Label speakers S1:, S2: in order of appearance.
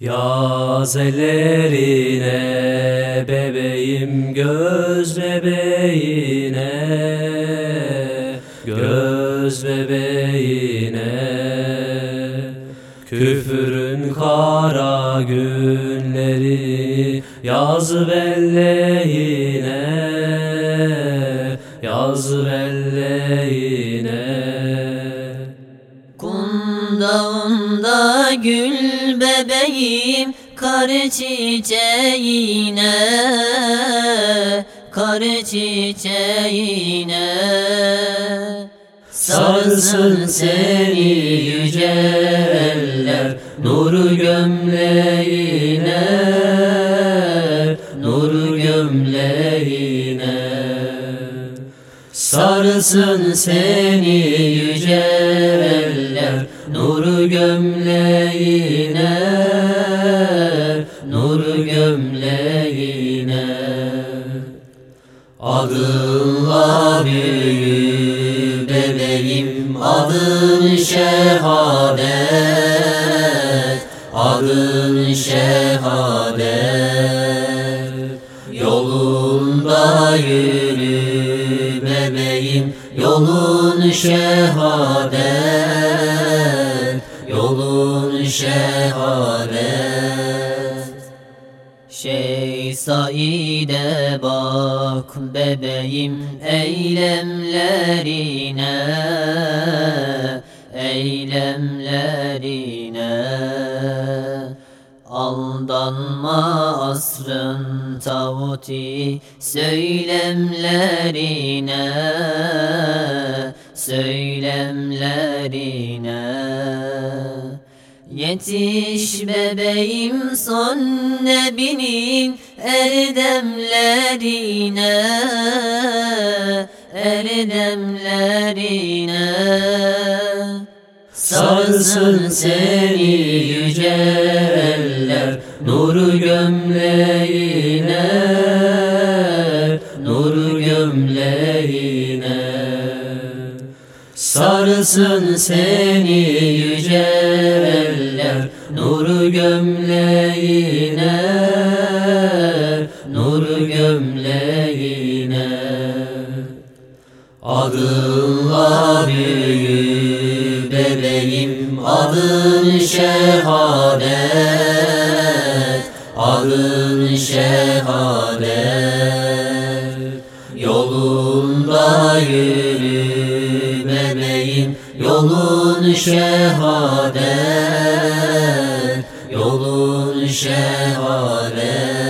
S1: Yaz ellerine bebeğim göz bebeğine Göz bebeğine. Küfürün kara günleri yaz belleğine Yaz belleğine.
S2: Kundağımda gül bebeğim kar çiçeğine Kar çiçeğine. Sarsın seni yüce eller Nur gömleğine Nur gömleğine. Sarsın seni yüce eller Nur gömleğine Nur gömleğine. Adınla büyü bebeğim Adın şehadet. Adın şehadet. Yolunda yürü bebeğim Yolun şehadet Şehadet Şey Said'e bak bebeğim eylemlerine Eylemlerine. Aldanma asrın tağuti söylemlerine Söylemlerine Yetiş bebeğim son nebinin erdemlerine Erdemlerine Sarsın seni yüce eller Nur gömleğine Nur gömleğine. Sarsın seni yüce eller Nur gömleğine Nur gömleğine. Adınla büyü bebeğim Adın şehadet Adın şehadet. Yolunda yürü bebeğim Yolun şehadet Yolun şehadet